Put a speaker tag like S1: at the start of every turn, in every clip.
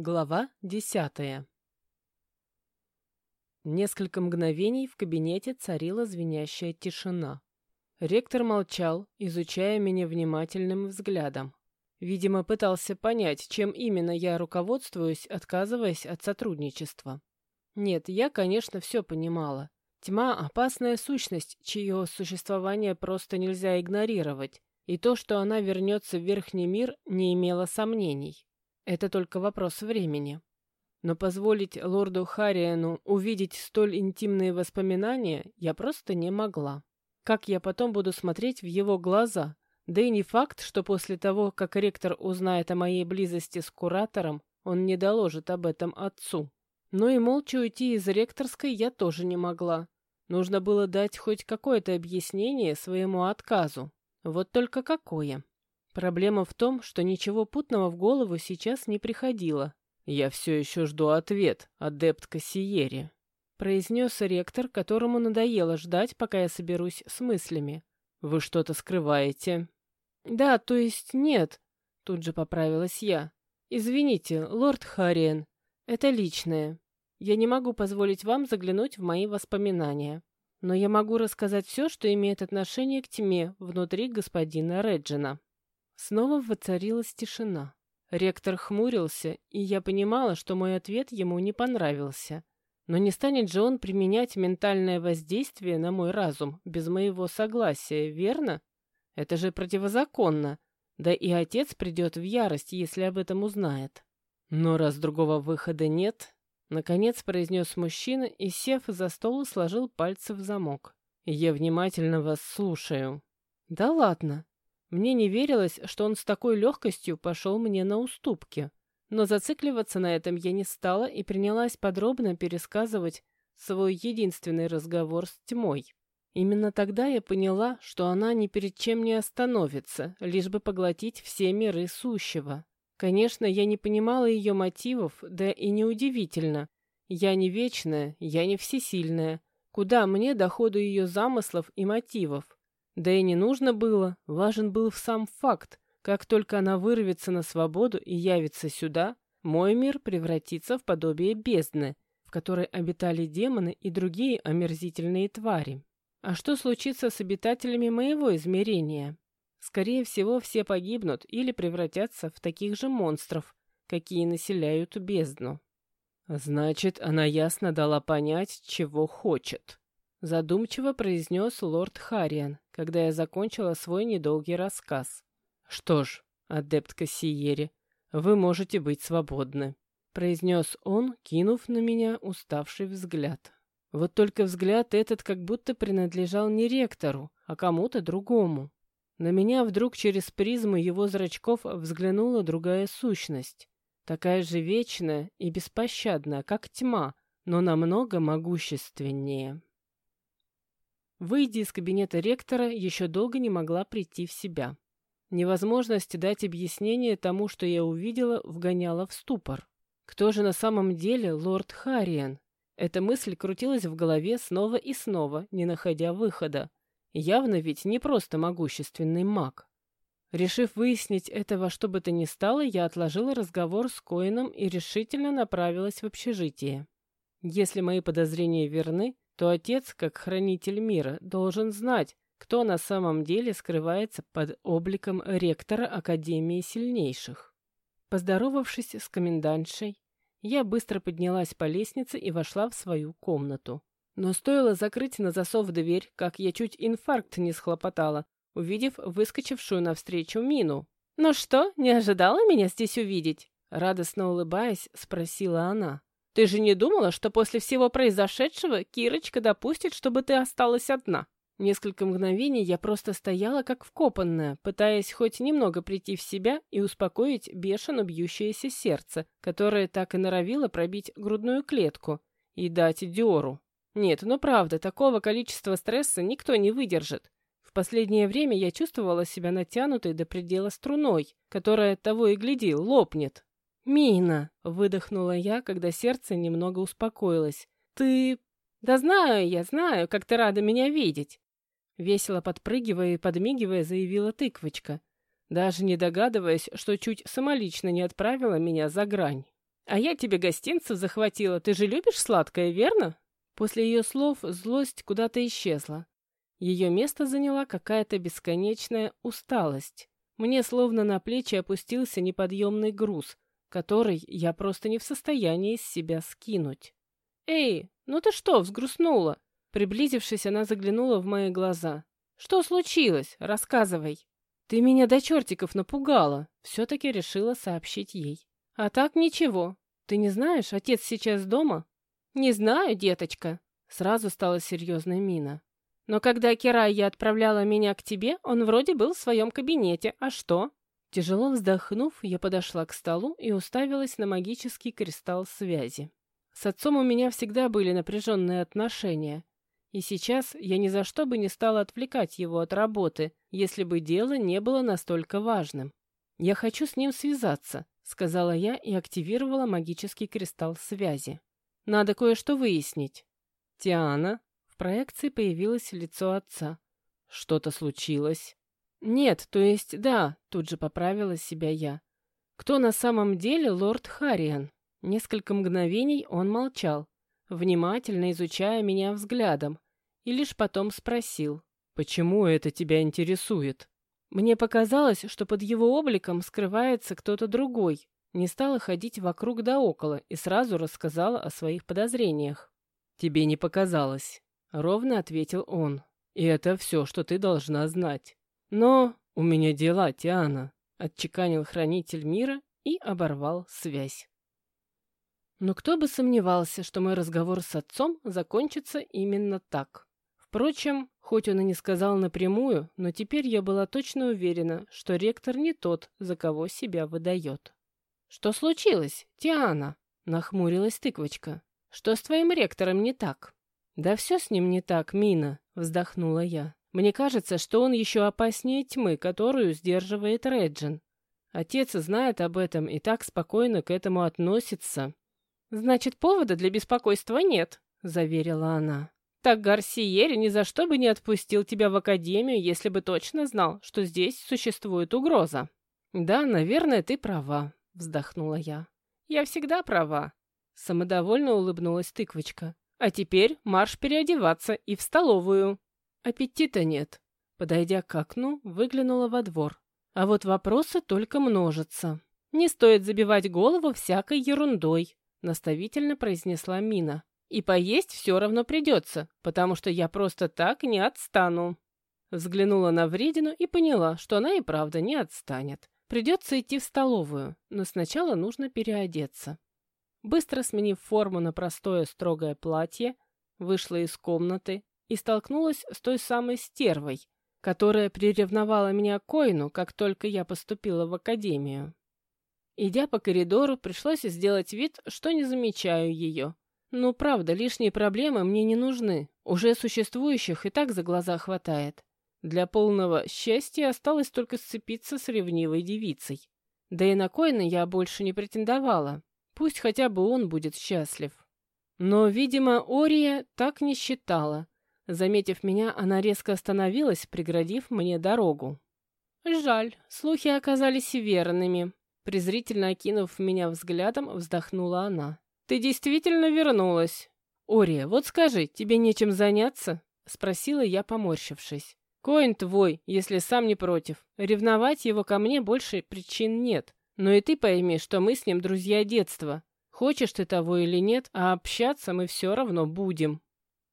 S1: Глава десятая Несколько мгновений в кабинете царила звенящая тишина. Ректор молчал, изучая меня внимательным взглядом. Видимо, пытался понять, чем именно я руководствуюсь, отказываясь от сотрудничества. Нет, я, конечно, все понимала. Тьма — опасная сущность, чье существование просто нельзя игнорировать, и то, что она вернется в Верхний мир, не имело сомнений. Это только вопрос времени. Но позволить лорду Хариену увидеть столь интимные воспоминания я просто не могла. Как я потом буду смотреть в его глаза? Да и не факт, что после того, как ректор узнает о моей близости с куратором, он не доложит об этом отцу. Но и молча уйти из ректорской я тоже не могла. Нужно было дать хоть какое-то объяснение своему отказу. Вот только какое. Проблема в том, что ничего путного в голову сейчас не приходило. «Я все еще жду ответ, адепт Кассиери», — произнес ректор, которому надоело ждать, пока я соберусь с мыслями. «Вы что-то скрываете?» «Да, то есть нет», — тут же поправилась я. «Извините, лорд Хариен, это личное. Я не могу позволить вам заглянуть в мои воспоминания. Но я могу рассказать все, что имеет отношение к тьме внутри господина Реджина». Снова воцарилась тишина. Ректор хмурился, и я понимала, что мой ответ ему не понравился. Но не станет же он применять ментальное воздействие на мой разум без моего согласия, верно? Это же противозаконно. Да и отец придет в ярость, если об этом узнает. Но раз другого выхода нет, наконец произнес мужчина и, сев за стол, сложил пальцы в замок. Я внимательно вас слушаю. Да ладно, мне не верилось, что он с такой легкостью пошел мне на уступки. Но зацикливаться на этом я не стала и принялась подробно пересказывать свой единственный разговор с тьмой. Именно тогда я поняла, что она ни перед чем не остановится, лишь бы поглотить все миры сущего. Конечно, я не понимала ее мотивов, да и неудивительно. Я не вечная, я не всесильная. Куда мне доходу ее замыслов и мотивов? Да и не нужно было, важен был сам факт. Как только она вырвется на свободу и явится сюда, мой мир превратится в подобие бездны, в которой обитали демоны и другие омерзительные твари. А что случится с обитателями моего измерения? Скорее всего, все погибнут или превратятся в таких же монстров, какие населяют бездну. Значит, она ясно дала понять, чего хочет. Задумчиво произнес лорд Хариан, когда я закончила свой недолгий рассказ. «Что ж, адепт Кассиери, вы можете быть свободны», — произнес он, кинув на меня уставший взгляд. Вот только взгляд этот как будто принадлежал не ректору, а кому-то другому. На меня вдруг через призму его зрачков взглянула другая сущность, такая же вечная и беспощадная, как тьма, но намного могущественнее. Выйдя из кабинета ректора, еще долго не могла прийти в себя. Невозможность дать объяснение тому, что я увидела, вгоняла в ступор. Кто же на самом деле лорд Хариен? Эта мысль крутилась в голове снова и снова, не находя выхода. Явно ведь не просто могущественный маг. Решив выяснить это во что бы то ни стало, я отложила разговор с Коином и решительно направилась в общежитие. Если мои подозрения верны, то отец, как хранитель мира, должен знать, кто на самом деле скрывается под обликом ректора Академии Сильнейших. Поздоровавшись с комендантшей, я быстро поднялась по лестнице и вошла в свою комнату. Но стоило закрыть на засов дверь, как я чуть инфаркт не схлопотала, увидев выскочившую навстречу Мину. «Ну что, не ожидала меня здесь увидеть?» Радостно улыбаясь, спросила она. Ты же не думала, что после всего произошедшего Кирочка допустит, чтобы ты осталась одна?» Несколько мгновений я просто стояла как вкопанная, пытаясь хоть немного прийти в себя и успокоить бешено бьющееся сердце, которое так и норовило пробить грудную клетку и дать Диору. Нет, ну правда, такого количества стресса никто не выдержит. В последнее время я чувствовала себя натянутой до предела струной, которая того и гляди лопнет. «Мина!» — выдохнула я, когда сердце немного успокоилось. «Ты...» «Да знаю я, знаю, как ты рада меня видеть!» Весело подпрыгивая и подмигивая, заявила тыквочка, даже не догадываясь, что чуть самолично не отправила меня за грань. А я тебе гостинцев захватила. Ты же любишь сладкое, верно?» После ее слов злость куда-то исчезла. Ее место заняла какая-то бесконечная усталость. Мне словно на плечи опустился неподъемный груз, который я просто не в состоянии из себя скинуть. «Эй, ну ты что, взгрустнула?» Приблизившись, она заглянула в мои глаза. «Что случилось? Рассказывай». «Ты меня до чертиков напугала», — все-таки решила сообщить ей. «А так ничего. Ты не знаешь, отец сейчас дома?» «Не знаю, деточка», — сразу стала серьезная мина. «Но когда Кирайя отправляла меня к тебе, он вроде был в своем кабинете. А что?» Тяжело вздохнув, я подошла к столу и уставилась на магический кристалл связи. С отцом у меня всегда были напряженные отношения, и сейчас я ни за что бы не стала отвлекать его от работы, если бы дело не было настолько важным. «Я хочу с ним связаться», — сказала я и активировала магический кристалл связи. «Надо кое-что выяснить». «Тиана», — в проекции появилось лицо отца. «Что-то случилось?» «Нет, то есть да», — тут же поправила себя я. «Кто на самом деле лорд Харриан?» Несколько мгновений он молчал, внимательно изучая меня взглядом, и лишь потом спросил, «Почему это тебя интересует?» Мне показалось, что под его обликом скрывается кто-то другой. Не стала ходить вокруг да около и сразу рассказала о своих подозрениях. «Тебе не показалось», — ровно ответил он. «И это все, что ты должна знать». «Но у меня дела, Тиана», — отчеканил хранитель мира и оборвал связь. Но кто бы сомневался, что мой разговор с отцом закончится именно так. Впрочем, хоть он и не сказал напрямую, но теперь я была точно уверена, что ректор не тот, за кого себя выдает. «Что случилось, Тиана?» — нахмурилась тыквочка. «Что с твоим ректором не так?» «Да все с ним не так, Мина», — вздохнула я. Мне кажется, что он еще опаснее тьмы, которую сдерживает Реджин. Отец знает об этом и так спокойно к этому относится. «Значит, повода для беспокойства нет», — заверила она. «Так Гарсиери ни за что бы не отпустил тебя в академию, если бы точно знал, что здесь существует угроза». «Да, наверное, ты права», — вздохнула я. «Я всегда права», — самодовольно улыбнулась тыквочка. «А теперь марш переодеваться и в столовую». Аппетита нет. Подойдя к окну, выглянула во двор. А вот вопросы только множатся. «Не стоит забивать голову всякой ерундой», — наставительно произнесла Мина. «И поесть все равно придется, потому что я просто так не отстану». Взглянула на вредину и поняла, что она и правда не отстанет. Придется идти в столовую, но сначала нужно переодеться. Быстро сменив форму на простое строгое платье, вышла из комнаты и столкнулась с той самой стервой, которая приревновала меня к Коину, как только я поступила в академию. Идя по коридору, пришлось сделать вид, что не замечаю ее. Ну, правда, лишние проблемы мне не нужны. Уже существующих и так за глаза хватает. Для полного счастья осталось только сцепиться с ревнивой девицей. Да и на Коина я больше не претендовала. Пусть хотя бы он будет счастлив. Но, видимо, Ория так не считала. Заметив меня, она резко остановилась, преградив мне дорогу. «Жаль, слухи оказались верными», — презрительно окинув меня взглядом, вздохнула она. «Ты действительно вернулась?» «Ория, вот скажи, тебе нечем заняться?» — спросила я, поморщившись. «Коин твой, если сам не против. Ревновать его ко мне больше причин нет. Но и ты пойми, что мы с ним друзья детства. Хочешь ты того или нет, а общаться мы все равно будем».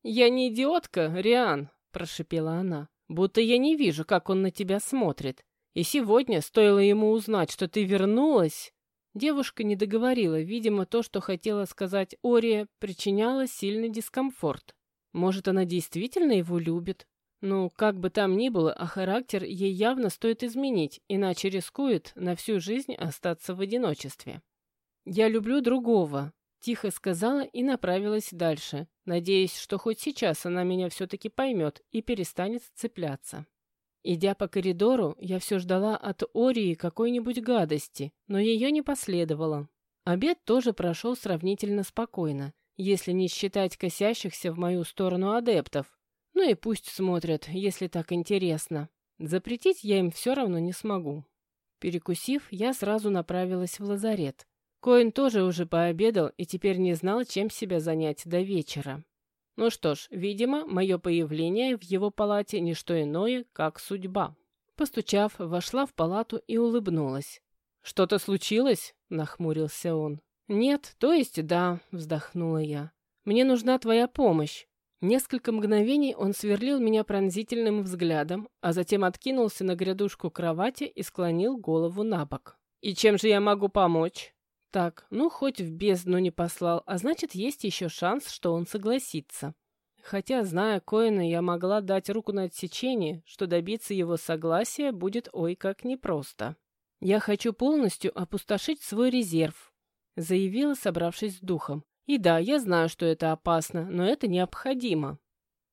S1: «Я не идиотка, Риан», — прошипела она, «будто я не вижу, как он на тебя смотрит. И сегодня, стоило ему узнать, что ты вернулась...» Девушка не договорила, видимо, то, что хотела сказать Ория, причиняло сильный дискомфорт. Может, она действительно его любит? Ну, как бы там ни было, а характер ей явно стоит изменить, иначе рискует на всю жизнь остаться в одиночестве. «Я люблю другого», Тихо сказала и направилась дальше, надеясь, что хоть сейчас она меня все-таки поймет и перестанет цепляться. Идя по коридору, я все ждала от Ории какой-нибудь гадости, но ее не последовало. Обед тоже прошел сравнительно спокойно, если не считать косящихся в мою сторону адептов. Ну и пусть смотрят, если так интересно. Запретить я им все равно не смогу. Перекусив, я сразу направилась в лазарет. Коин тоже уже пообедал и теперь не знал, чем себя занять до вечера. Ну что ж, видимо, мое появление в его палате не что иное, как судьба. Постучав, вошла в палату и улыбнулась. «Что-то случилось?» — нахмурился он. «Нет, то есть да», — вздохнула я. «Мне нужна твоя помощь». Несколько мгновений он сверлил меня пронзительным взглядом, а затем откинулся на грядушку кровати и склонил голову на бок. «И чем же я могу помочь?» Так, ну хоть в бездну не послал, а значит, есть еще шанс, что он согласится. Хотя, зная Коина, я могла дать руку на отсечение, что добиться его согласия будет ой как непросто. «Я хочу полностью опустошить свой резерв», — заявила, собравшись с духом. «И да, я знаю, что это опасно, но это необходимо».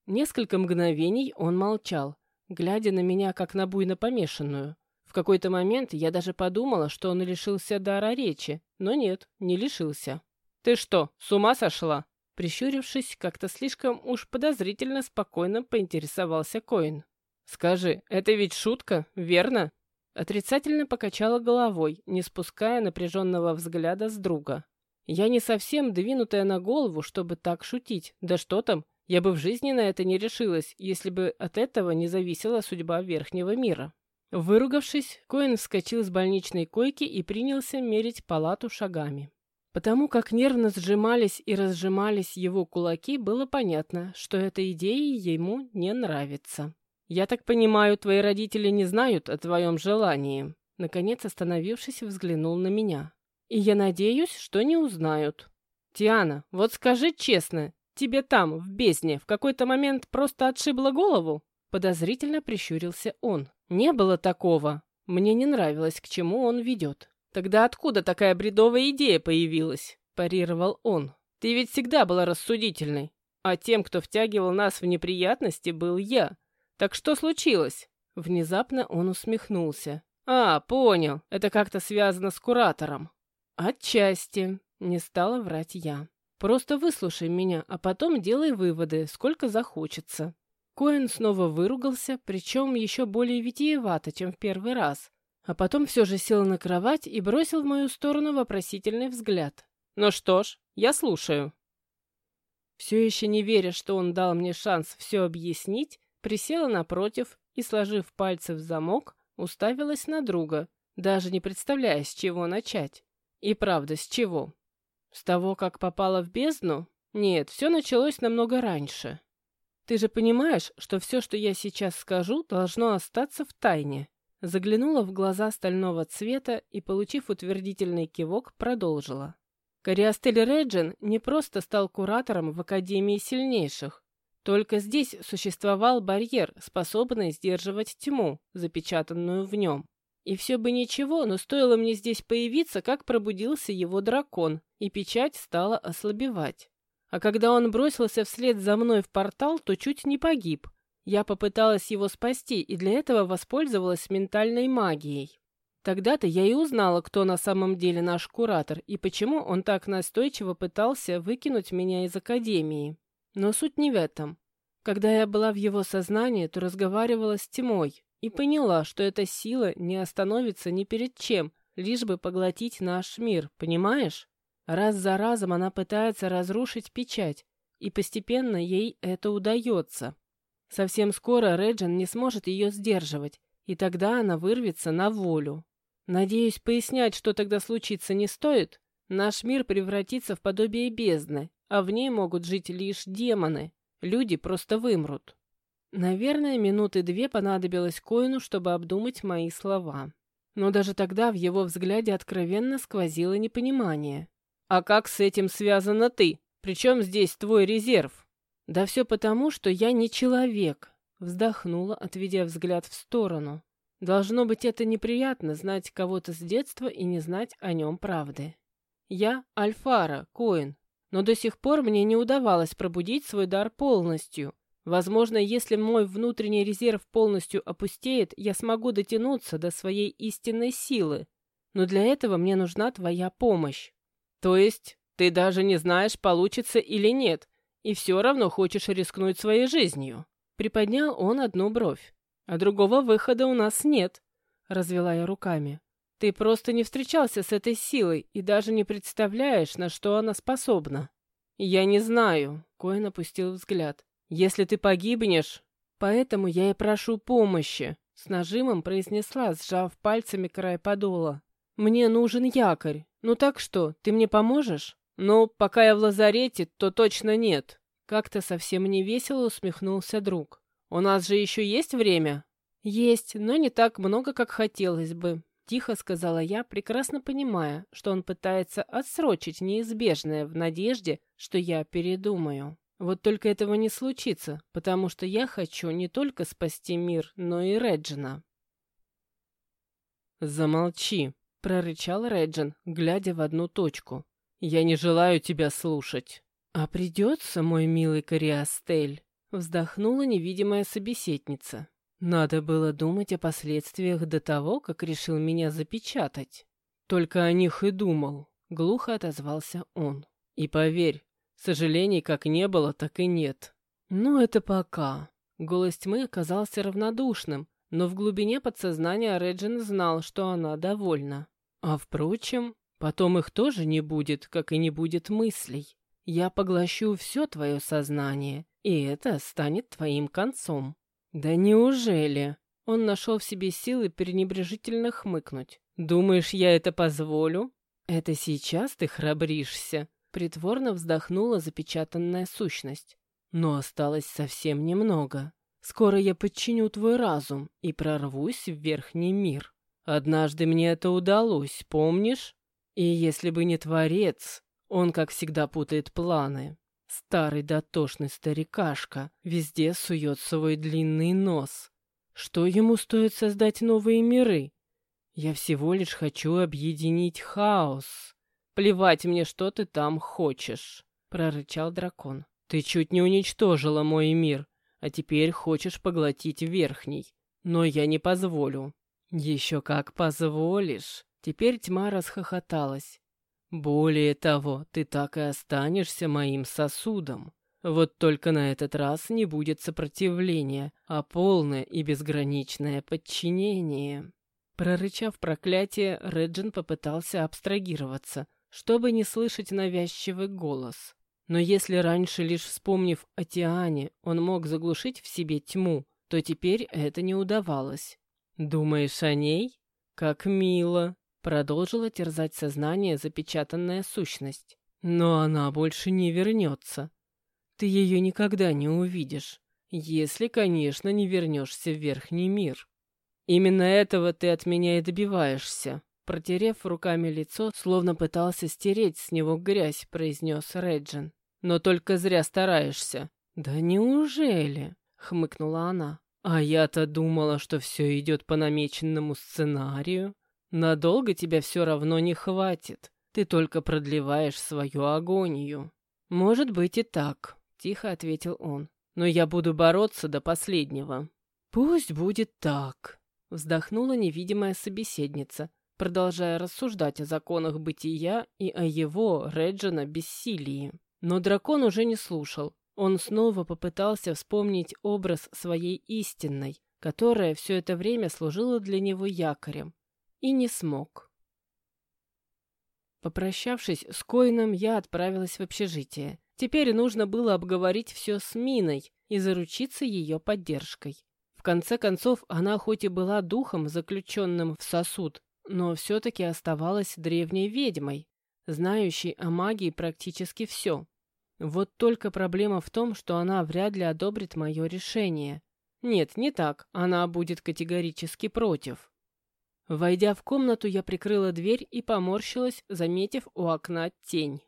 S1: Несколько мгновений он молчал, глядя на меня, как на буйно помешанную. В какой-то момент я даже подумала, что он лишился дара речи, но нет, не лишился. «Ты что, с ума сошла?» Прищурившись, как-то слишком уж подозрительно спокойно поинтересовался Коин. «Скажи, это ведь шутка, верно?» Отрицательно покачала головой, не спуская напряженного взгляда с друга. «Я не совсем двинутая на голову, чтобы так шутить. Да что там, я бы в жизни на это не решилась, если бы от этого не зависела судьба Верхнего мира». Выругавшись, Коэн вскочил с больничной койки и принялся мерить палату шагами. Потому как нервно сжимались и разжимались его кулаки, было понятно, что эта идея ему не нравится. «Я так понимаю, твои родители не знают о твоем желании?» Наконец, остановившись, взглянул на меня. «И я надеюсь, что не узнают». «Тиана, вот скажи честно, тебе там, в бездне, в какой-то момент просто отшибло голову?» Подозрительно прищурился он. Не было такого. Мне не нравилось, к чему он ведет. Тогда откуда такая бредовая идея появилась? Парировал он. Ты ведь всегда была рассудительной. А тем, кто втягивал нас в неприятности, был я. Так что случилось? Внезапно он усмехнулся. А, понял. Это как-то связано с куратором. Отчасти. Не стала врать я. Просто выслушай меня, а потом делай выводы, сколько захочется. Коэн снова выругался, причем еще более витиевато, чем в первый раз. А потом все же сел на кровать и бросил в мою сторону вопросительный взгляд. «Ну что ж, я слушаю». Все еще не веря, что он дал мне шанс все объяснить, присела напротив и, сложив пальцы в замок, уставилась на друга, даже не представляя, с чего начать. И правда, с чего? С того, как попала в бездну? Нет, все началось намного раньше. Ты же понимаешь, что все, что я сейчас скажу, должно остаться в тайне. Заглянула в глаза стального цвета и, получив утвердительный кивок, продолжила. Кориастель Реджин не просто стал куратором в Академии сильнейших. Только здесь существовал барьер, способный сдерживать тьму, запечатанную в нем. И все бы ничего, но стоило мне здесь появиться, как пробудился его дракон, и печать стала ослабевать. А когда он бросился вслед за мной в портал, то чуть не погиб. Я попыталась его спасти, и для этого воспользовалась ментальной магией. Тогда-то я и узнала, кто на самом деле наш куратор, и почему он так настойчиво пытался выкинуть меня из академии. Но суть не в этом. Когда я была в его сознании, то разговаривала с тьмой и поняла, что эта сила не остановится ни перед чем, лишь бы поглотить наш мир, понимаешь? Раз за разом она пытается разрушить печать, и постепенно ей это удается. Совсем скоро Реджин не сможет ее сдерживать, и тогда она вырвется на волю. Надеюсь, пояснять, что тогда случится, не стоит. Наш мир превратится в подобие бездны, а в ней могут жить лишь демоны. Люди просто вымрут. Наверное, минуты две понадобилось Коину, чтобы обдумать мои слова. Но даже тогда в его взгляде откровенно сквозило непонимание. «А как с этим связана ты? Причем здесь твой резерв?» «Да все потому, что я не человек», — вздохнула, отведя взгляд в сторону. «Должно быть, это неприятно знать кого-то с детства и не знать о нем правды. Я Альфара, Коин, но до сих пор мне не удавалось пробудить свой дар полностью. Возможно, если мой внутренний резерв полностью опустеет, я смогу дотянуться до своей истинной силы. Но для этого мне нужна твоя помощь. То есть ты даже не знаешь, получится или нет, и все равно хочешь рискнуть своей жизнью. Приподнял он одну бровь. А другого выхода у нас нет, развела я руками. Ты просто не встречался с этой силой и даже не представляешь, на что она способна. Я не знаю, Коэн опустил взгляд. Если ты погибнешь, поэтому я и прошу помощи, с нажимом произнесла, сжав пальцами край подола. Мне нужен якорь. Ну так что, ты мне поможешь? Ну, пока я в лазарете, то точно нет. Как-то совсем не весело усмехнулся друг. У нас же еще есть время? Есть, но не так много, как хотелось бы. Тихо сказала я, прекрасно понимая, что он пытается отсрочить неизбежное в надежде, что я передумаю. Вот только этого не случится, потому что я хочу не только спасти мир, но и Реджина. «Замолчи», — прорычал Реджин, глядя в одну точку. «Я не желаю тебя слушать». «А придется, мой милый Кориастель», — вздохнула невидимая собеседница. «Надо было думать о последствиях до того, как решил меня запечатать. Только о них и думал», — глухо отозвался он. «И поверь, сожалений как не было, так и нет». «Ну, это пока». Голос тьмы оказался равнодушным, но в глубине подсознания Реджин знал, что она довольна. А впрочем, потом их тоже не будет, как и не будет мыслей. Я поглощу все твое сознание, и это станет твоим концом. Да неужели? Он нашел в себе силы пренебрежительно хмыкнуть. Думаешь, я это позволю? Это сейчас ты храбришься. Притворно вздохнула запечатанная сущность. Но осталось совсем немного. Скоро я подчиню твой разум и прорвусь в верхний мир. Однажды мне это удалось, помнишь? И если бы не Творец, он, как всегда, путает планы. Старый дотошный старикашка везде сует свой длинный нос. Что ему стоит создать новые миры? Я всего лишь хочу объединить хаос. Плевать мне, что ты там хочешь, прорычал дракон. Ты чуть не уничтожила мой мир, а теперь хочешь поглотить верхний. Но я не позволю. Еще как позволишь. Теперь тьма расхохоталась. Более того, ты так и останешься моим сосудом. Вот только на этот раз не будет сопротивления, а полное и безграничное подчинение. Прорычав проклятие, Реджин попытался абстрагироваться, чтобы не слышать навязчивый голос. Но если раньше, лишь вспомнив о Тиане, он мог заглушить в себе тьму, то теперь это не удавалось. «Думаешь о ней? Как мило!» Продолжила терзать сознание запечатанная сущность. Но она больше не вернется. Ты ее никогда не увидишь, если, конечно, не вернешься в верхний мир. Именно этого ты от меня и добиваешься. Протерев руками лицо, словно пытался стереть с него грязь, произнес Реджин. Но только зря стараешься. Да неужели? Хмыкнула она. А я-то думала, что все идет по намеченному сценарию. Надолго тебя все равно не хватит. Ты только продлеваешь свою агонию. Может быть и так, тихо ответил он. Но я буду бороться до последнего. Пусть будет так, вздохнула невидимая собеседница, продолжая рассуждать о законах бытия и о его, Реджина, бессилии. Но дракон уже не слушал. Он снова попытался вспомнить образ своей истинной, которая все это время служила для него якорем, и не смог. Попрощавшись с Коином, я отправилась в общежитие. Теперь нужно было обговорить все с Миной и заручиться ее поддержкой. В конце концов, она хоть и была духом, заключенным в сосуд, но все-таки оставалась древней ведьмой, знающей о магии практически все. Вот только проблема в том, что она вряд ли одобрит мое решение. Нет, не так, она будет категорически против. Войдя в комнату, я прикрыла дверь и поморщилась, заметив у окна тень.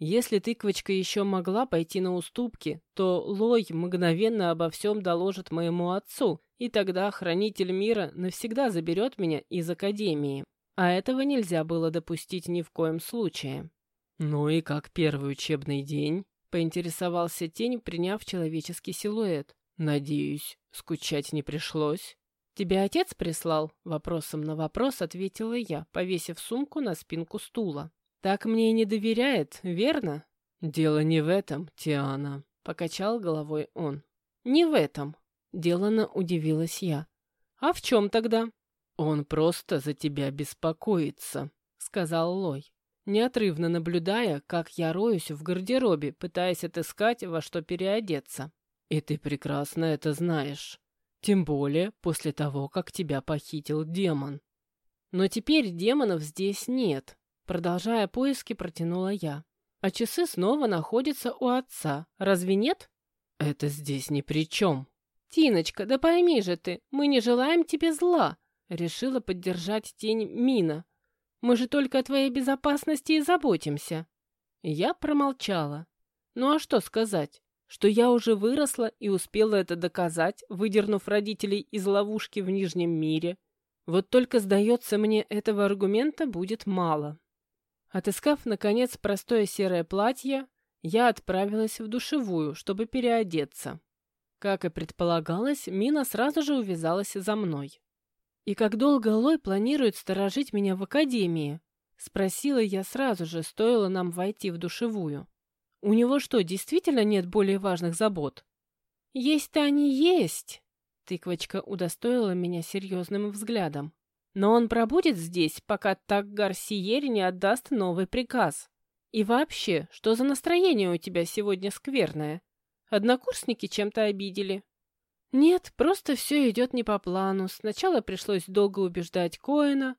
S1: Если тыквочка еще могла пойти на уступки, то Лой мгновенно обо всем доложит моему отцу, и тогда хранитель мира навсегда заберет меня из Академии. А этого нельзя было допустить ни в коем случае. «Ну и как первый учебный день?» — поинтересовался тень, приняв человеческий силуэт. «Надеюсь, скучать не пришлось?» «Тебя отец прислал?» — вопросом на вопрос ответила я, повесив сумку на спинку стула. «Так мне и не доверяет, верно?» «Дело не в этом, Тиана», — покачал головой он. «Не в этом», — делано удивилась я. «А в чем тогда?» «Он просто за тебя беспокоится», — сказал Лой, неотрывно наблюдая, как я роюсь в гардеробе, пытаясь отыскать, во что переодеться. «И ты прекрасно это знаешь. Тем более после того, как тебя похитил демон». «Но теперь демонов здесь нет», — продолжая поиски, протянула я. «А часы снова находятся у отца. Разве нет?» «Это здесь ни при чем». «Тиночка, да пойми же ты, мы не желаем тебе зла», — решила поддержать тень Мина. «Мы же только о твоей безопасности и заботимся». Я промолчала. Ну а что сказать? Что я уже выросла и успела это доказать, выдернув родителей из ловушки в Нижнем мире. Вот только, сдается мне, этого аргумента будет мало. Отыскав, наконец, простое серое платье, я отправилась в душевую, чтобы переодеться. Как и предполагалось, Мина сразу же увязалась за мной. «И как долго Лой планирует сторожить меня в академии?» Спросила я сразу же, стоило нам войти в душевую. «У него что, действительно нет более важных забот?» «Есть-то они есть!» Тыквочка удостоила меня серьезным взглядом. «Но он пробудет здесь, пока так Гарсиери не отдаст новый приказ. И вообще, что за настроение у тебя сегодня скверное? Однокурсники чем-то обидели?» «Нет, просто все идет не по плану. Сначала пришлось долго убеждать Коэна,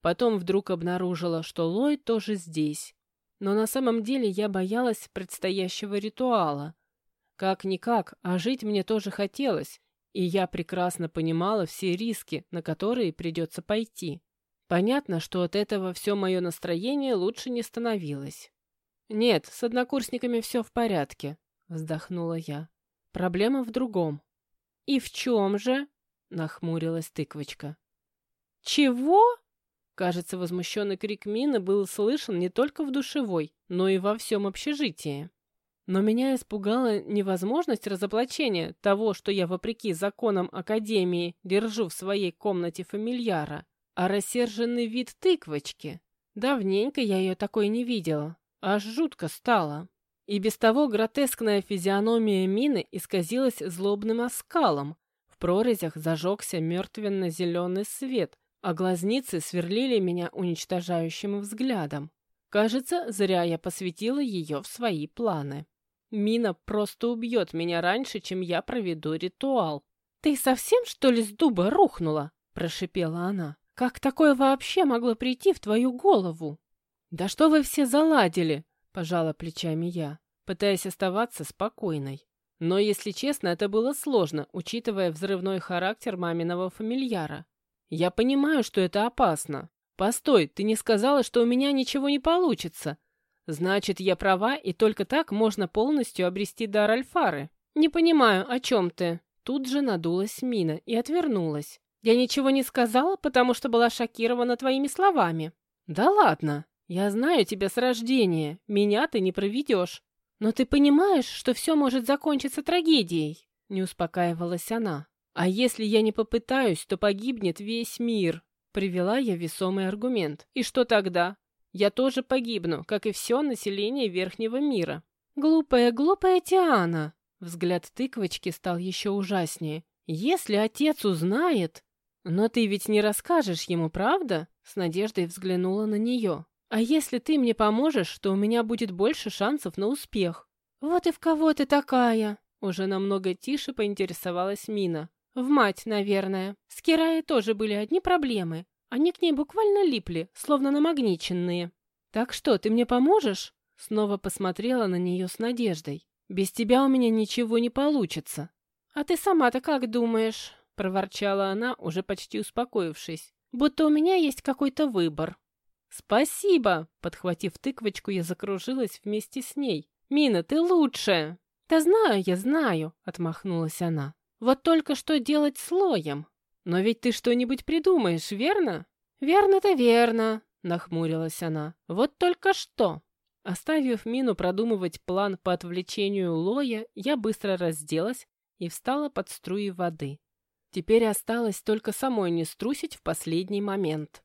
S1: потом вдруг обнаружила, что Ллойд тоже здесь. Но на самом деле я боялась предстоящего ритуала. Как-никак, а жить мне тоже хотелось, и я прекрасно понимала все риски, на которые придется пойти. Понятно, что от этого все мое настроение лучше не становилось. «Нет, с однокурсниками все в порядке», — вздохнула я. «Проблема в другом». «И в чем же?» — нахмурилась тыквочка. «Чего?» Кажется, возмущенный крик Мины был слышен не только в душевой, но и во всем общежитии. Но меня испугала невозможность разоблачения того, что я, вопреки законам Академии, держу в своей комнате фамильяра, а рассерженный вид тыквочки. Давненько я ее такой не видела, аж жутко стало. И без того гротескная физиономия мины исказилась злобным оскалом. В прорезях зажегся мертвенно-зеленый свет, а глазницы сверлили меня уничтожающим взглядом. Кажется, зря я посвятила ее в свои планы. Мина просто убьет меня раньше, чем я проведу ритуал. «Ты совсем, что ли, с дуба рухнула?» – прошипела она. «Как такое вообще могло прийти в твою голову?» «Да что вы все заладили?» Пожала плечами я, пытаясь оставаться спокойной. Но, если честно, это было сложно, учитывая взрывной характер маминого фамильяра. Я понимаю, что это опасно. Постой, ты не сказала, что у меня ничего не получится. Значит, я права, и только так можно полностью обрести дар Альфары. Не понимаю, о чем ты. Тут же надулась Мина и отвернулась. Я ничего не сказала, потому что была шокирована твоими словами. Да ладно, «Я знаю тебя с рождения, меня ты не проведешь. Но ты понимаешь, что все может закончиться трагедией?» Не успокаивалась она. «А если я не попытаюсь, то погибнет весь мир». Привела я весомый аргумент. «И что тогда? Я тоже погибну, как и все население Верхнего мира». «Глупая, глупая Тиана!» Взгляд тыквочки стал еще ужаснее. «Если отец узнает...» «Но ты ведь не расскажешь ему, правда?» С надеждой взглянула на нее. А если ты мне поможешь, то у меня будет больше шансов на успех. Вот и в кого ты такая? Уже намного тише поинтересовалась Мина. В мать, наверное. С Кираей тоже были одни проблемы. Они к ней буквально липли, словно намагниченные. Так что, ты мне поможешь? Снова посмотрела на нее с надеждой. Без тебя у меня ничего не получится. А ты сама-то как думаешь? Проворчала она, уже почти успокоившись. Будто у меня есть какой-то выбор. «Спасибо!» — подхватив тыквочку, я закружилась вместе с ней. «Мина, ты лучшая!» «Да знаю я, знаю!» — отмахнулась она. «Вот только что делать слоем? Но ведь ты что-нибудь придумаешь, верно?» «Верно-то верно!» — нахмурилась она. «Вот только что!» Оставив Мину продумывать план по отвлечению Лоя, я быстро разделась и встала под струи воды. Теперь осталось только самой не струсить в последний момент.